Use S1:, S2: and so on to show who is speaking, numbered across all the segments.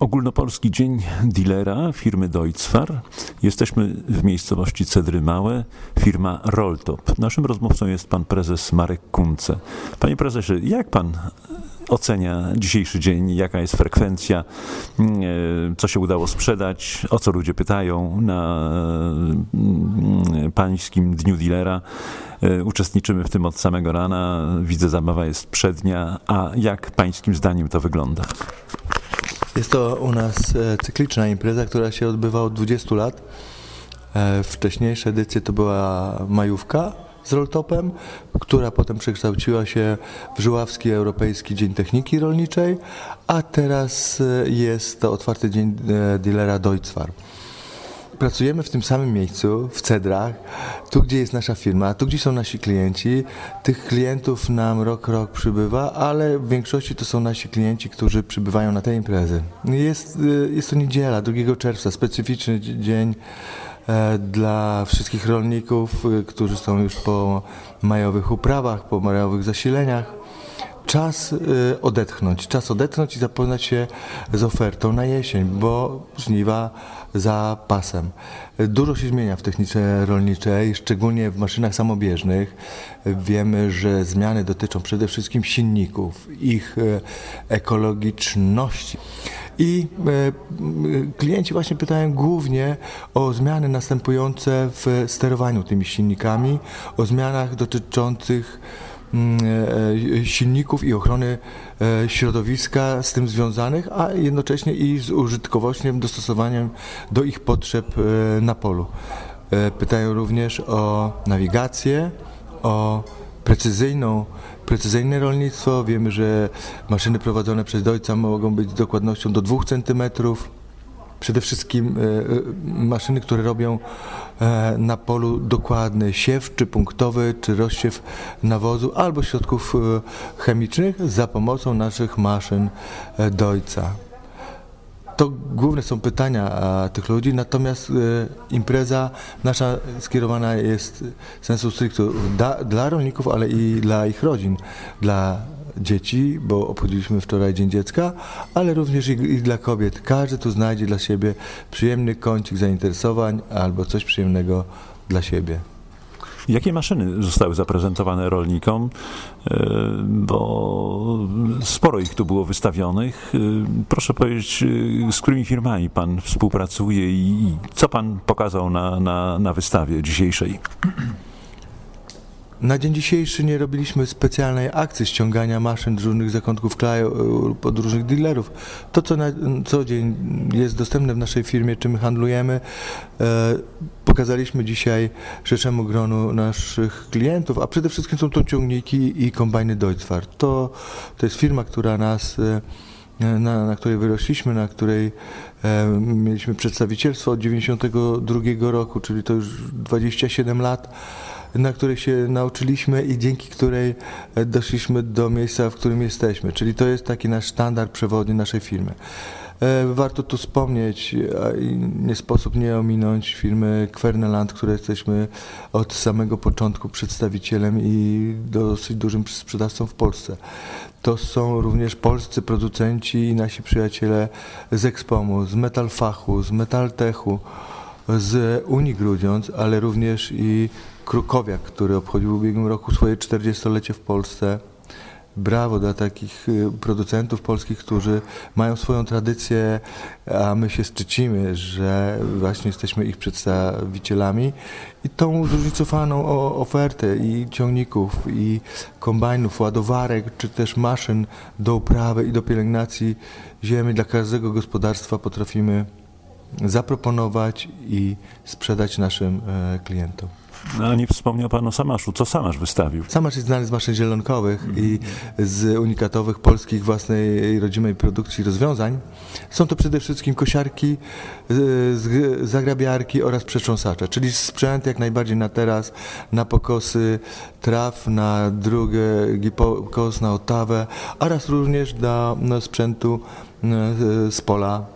S1: Ogólnopolski Dzień Dealera firmy Deutzfar. Jesteśmy w miejscowości Cedry Małe, firma Rolltop. Naszym rozmówcą jest pan prezes Marek Kunce. Panie prezesie, jak pan ocenia dzisiejszy dzień, jaka jest frekwencja, e, co się udało sprzedać, o co ludzie pytają na mm, pańskim Dniu Dealera. E, uczestniczymy w tym od samego rana, widzę zabawa jest przednia, a jak pańskim zdaniem to wygląda?
S2: Jest to u nas e, cykliczna impreza, która się odbywa od 20 lat. E, wcześniejsze edycje to była majówka z rolltopem, która potem przekształciła się w Żuławski Europejski Dzień Techniki Rolniczej, a teraz e, jest to otwarty dzień dealera Deutzfar. Pracujemy w tym samym miejscu, w Cedrach, tu gdzie jest nasza firma, tu gdzie są nasi klienci. Tych klientów nam rok rok przybywa, ale w większości to są nasi klienci, którzy przybywają na te imprezy. Jest, y, jest to niedziela, 2 czerwca, specyficzny dzień e, dla wszystkich rolników, y, którzy są już po majowych uprawach, po majowych zasileniach czas y, odetchnąć, czas odetchnąć i zapoznać się z ofertą na jesień, bo żniwa za pasem. Dużo się zmienia w technice rolniczej, szczególnie w maszynach samobieżnych. Wiemy, że zmiany dotyczą przede wszystkim silników, ich y, ekologiczności. I y, klienci właśnie pytają głównie o zmiany następujące w sterowaniu tymi silnikami, o zmianach dotyczących silników i ochrony e, środowiska z tym związanych, a jednocześnie i z użytkowością, dostosowaniem do ich potrzeb na polu. Pytają również o nawigację, o precyzyjną, precyzyjne rolnictwo. Wiemy, że maszyny prowadzone przez dojca mogą być z dokładnością do 2 cm przede wszystkim e, e, maszyny, które robią e, na polu dokładny siew, czy punktowy, czy rozsiew nawozu, albo środków chemicznych za pomocą naszych maszyn dojca. To główne są pytania tych ludzi, natomiast impreza nasza skierowana jest sensu stricto dla rolników, ale i dla ich rodzin, dla dzieci, bo obchodziliśmy wczoraj Dzień Dziecka, ale również i, i dla kobiet. Każdy tu znajdzie dla siebie przyjemny kącik zainteresowań albo coś przyjemnego dla siebie.
S1: Jakie maszyny zostały zaprezentowane rolnikom? E, bo sporo ich tu było wystawionych. E, proszę powiedzieć, e, z którymi firmami Pan współpracuje i co Pan pokazał na, na, na wystawie dzisiejszej?
S2: Na dzień dzisiejszy nie robiliśmy specjalnej akcji ściągania maszyn z różnych zakątków kraju lub od różnych dealerów. To, co na co dzień jest dostępne w naszej firmie, czym handlujemy, e, pokazaliśmy dzisiaj szerszemu gronu naszych klientów, a przede wszystkim są to ciągniki i kombajny Deutzfar. To, to jest firma, która nas e, na, na, której wyrośliśmy, na której e, mieliśmy przedstawicielstwo od 1992 roku, czyli to już 27 lat na której się nauczyliśmy i dzięki której e, doszliśmy do miejsca, w którym jesteśmy. Czyli to jest taki nasz standard przewodni naszej firmy. E, warto tu wspomnieć, nie sposób nie ominąć firmy Kwerneland, której jesteśmy od samego początku przedstawicielem i dosyć dużym sprzedawcą w Polsce. To są również polscy producenci i nasi przyjaciele z Expomu, z Metalfachu, z Metaltechu, z Unii Grudziądz, ale również i Krukowiak, który obchodził w ubiegłym roku swoje 40-lecie w Polsce. Brawo dla takich y, producentów polskich, którzy mają swoją tradycję, a my się szczycimy, że właśnie jesteśmy ich przedstawicielami i tą zróżnicowaną ofertę i ciągników, i kombajnów, ładowarek, czy też maszyn do uprawy i do pielęgnacji ziemi dla każdego gospodarstwa potrafimy zaproponować i sprzedać naszym e, klientom.
S1: No, nie wspomniał Pan o Samaszu. Co Samasz wystawił?
S2: Samasz jest znany z maszyn zielonkowych mm. i z unikatowych polskich własnej rodzimej produkcji rozwiązań. Są to przede wszystkim kosiarki, zagrabiarki oraz przetrząsacze, czyli sprzęt jak najbardziej na teraz, na pokosy traw, na drugę pokos, na otawę, oraz również do no, sprzętu z pola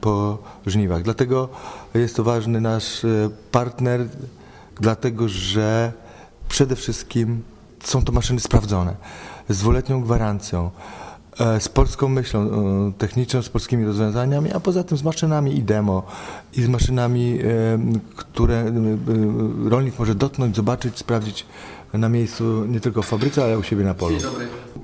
S2: po żniwach. Dlatego jest to ważny nasz e, partner dlatego że przede wszystkim są to maszyny sprawdzone, z dwuletnią gwarancją. e, z polską myślą e, techniczną, z polskimi rozwiązaniami, a poza tym z maszynami i demo i z maszynami, e, które rolnik może dotknąć, zobaczyć, sprawdzić na miejscu, nie tylko w fabryce, ale u siebie na polu.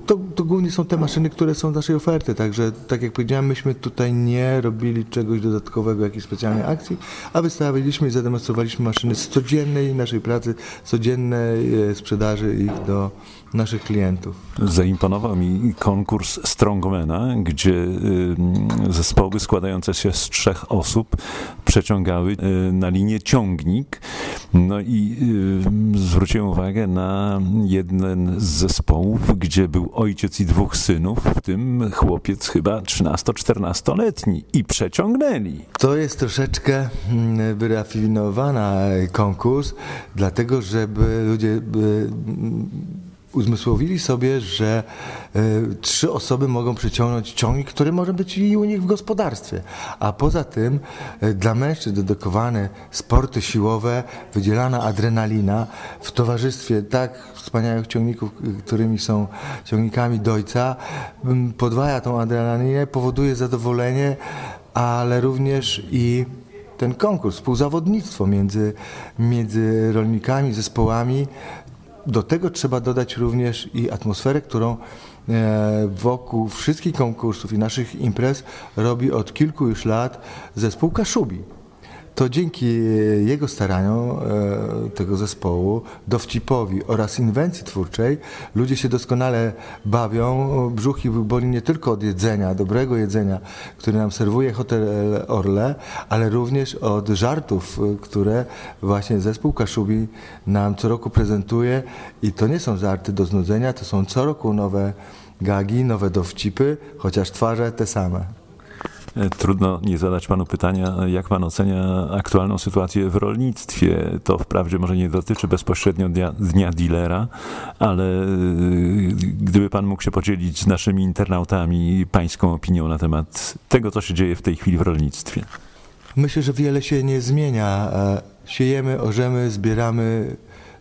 S2: To, to głównie są te maszyny, które są z naszej oferty, także tak jak powiedziałem, myśmy tutaj nie robili czegoś dodatkowego, jakiejś specjalnej akcji, a wystawiliśmy i zademonstrowaliśmy maszyny z codziennej naszej pracy, codziennej sprzedaży ich do naszych klientów.
S1: Zaimponował mi konkurs Strongmana, gdzie y, zespoły składające się z trzech osób przeciągały y, na linię ciągnik. No i y, zwróciłem uwagę na jeden z zespołów, gdzie był ojciec i dwóch synów, w tym chłopiec chyba 13-14-letni i przeciągnęli.
S2: To jest troszeczkę mm, wyrafinowana konkurs, dlatego żeby ludzie uzmysłowili sobie, że y, trzy osoby mogą przyciągnąć ciągnik, który może być i u nich w gospodarstwie. A poza tym y, dla mężczyzn dedykowane sporty siłowe, wydzielana adrenalina w towarzystwie tak wspaniałych ciągników, którymi są ciągnikami Dojca, podwaja tą adrenalinę, powoduje zadowolenie, ale również i ten konkurs, współzawodnictwo między, między rolnikami, zespołami do tego trzeba dodać również i atmosferę, którą e, wokół wszystkich konkursów i naszych imprez robi od kilku już lat zespół Kaszubi to dzięki jego staraniom, e, tego zespołu, dowcipowi oraz inwencji twórczej, ludzie się doskonale bawią. Brzuch boli nie tylko od jedzenia, dobrego jedzenia, które nam serwuje hotel Orle, ale również od żartów, które właśnie zespół Kaszubi nam co roku prezentuje. I to nie są żarty do znudzenia, to są co roku nowe gagi, nowe dowcipy, chociaż twarze te same.
S1: E, trudno nie zadać panu pytania, jak pan ocenia aktualną sytuację w rolnictwie. To wprawdzie może nie dotyczy bezpośrednio dnia, dnia dealera, ale e, gdyby pan mógł się podzielić z naszymi internautami pańską opinią na temat tego, co się dzieje w tej chwili w rolnictwie.
S2: Myślę, że wiele się nie zmienia. E, siejemy, orzemy, zbieramy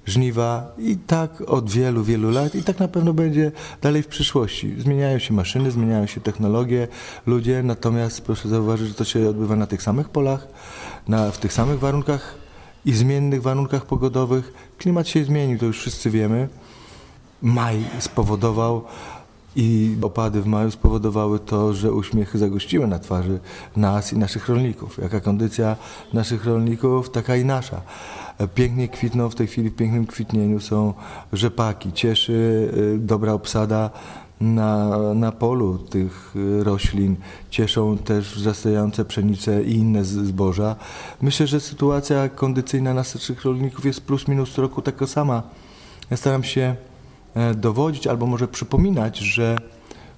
S2: żniwa i tak od wielu, wielu lat i tak na pewno będzie dalej w przyszłości. Zmieniają się maszyny, zmieniają się technologie, ludzie, natomiast proszę zauważyć, że to się odbywa na tych samych polach, na, w tych samych warunkach i zmiennych warunkach pogodowych. Klimat się zmienił, to już wszyscy wiemy. Maj spowodował i opady w maju spowodowały to, że uśmiechy zagościły na twarzy nas i naszych rolników. Jaka kondycja naszych rolników, taka i nasza. Pięknie kwitną w tej chwili, w pięknym kwitnieniu są rzepaki. Cieszy y, dobra obsada na, na polu tych y, roślin. Cieszą też wzrastające pszenice i inne zboża. Myślę, że sytuacja kondycyjna naszych rolników jest plus minus roku taka sama. Ja staram się dowodzić albo może przypominać, że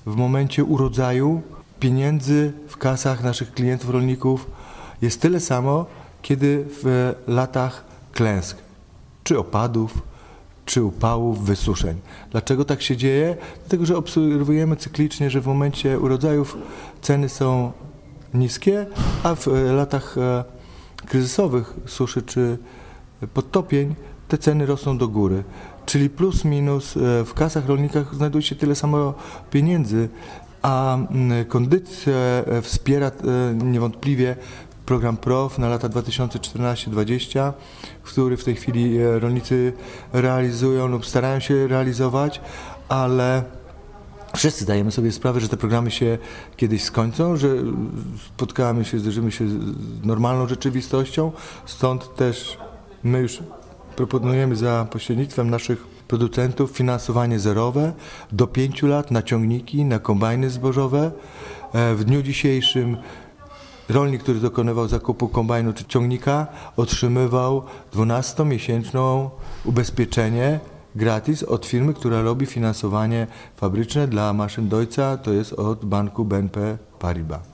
S2: w momencie urodzaju pieniędzy w kasach naszych klientów rolników jest tyle samo, kiedy w latach klęsk, czy opadów, czy upałów, wysuszeń. Dlaczego tak się dzieje? Dlatego, że obserwujemy cyklicznie, że w momencie urodzajów ceny są niskie, a w e, latach e, kryzysowych suszy czy podtopień te ceny rosną do góry. Czyli plus minus e, w kasach rolnikach znajduje się tyle samo pieniędzy, a kondycję wspiera niewątpliwie program PROF na lata 2014-2020, który w tej chwili e, rolnicy realizują lub starają się realizować, ale wszyscy zdajemy sobie sprawę, że te programy się kiedyś skończą, że spotkamy się, zderzymy się z normalną rzeczywistością, stąd też my już proponujemy za pośrednictwem naszych producentów finansowanie zerowe do 5 lat na ciągniki, na kombajny zbożowe. E, w dniu dzisiejszym rolnik, który dokonywał zakupu kombajnu czy ciągnika, otrzymywał 12-miesięczną ubezpieczenie gratis od firmy, która robi finansowanie fabryczne dla maszyn Deutscha, to jest od banku BNP Paribas.